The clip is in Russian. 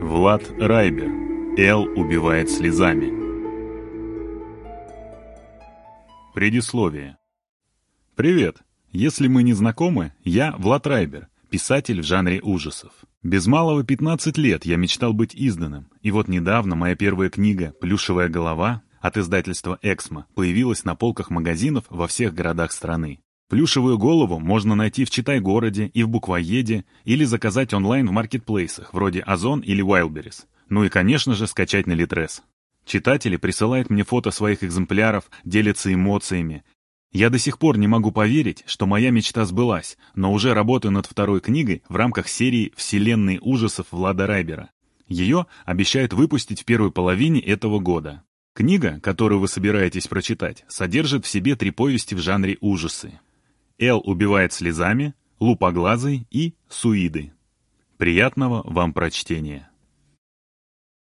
Влад Райбер. Эл убивает слезами. Предисловие. Привет. Если мы не знакомы, я Влад Райбер, писатель в жанре ужасов. Без малого 15 лет я мечтал быть изданным, и вот недавно моя первая книга «Плюшевая голова» от издательства «Эксмо» появилась на полках магазинов во всех городах страны. Плюшевую голову можно найти в Читай-городе и в Буквоеде или заказать онлайн в маркетплейсах вроде Озон или Wildberries. Ну и, конечно же, скачать на Литрес. Читатели присылают мне фото своих экземпляров, делятся эмоциями. Я до сих пор не могу поверить, что моя мечта сбылась, но уже работаю над второй книгой в рамках серии «Вселенные ужасов» Влада Райбера. Ее обещают выпустить в первой половине этого года. Книга, которую вы собираетесь прочитать, содержит в себе три повести в жанре ужасы. Эл убивает слезами, лупоглазый и суиды. Приятного вам прочтения!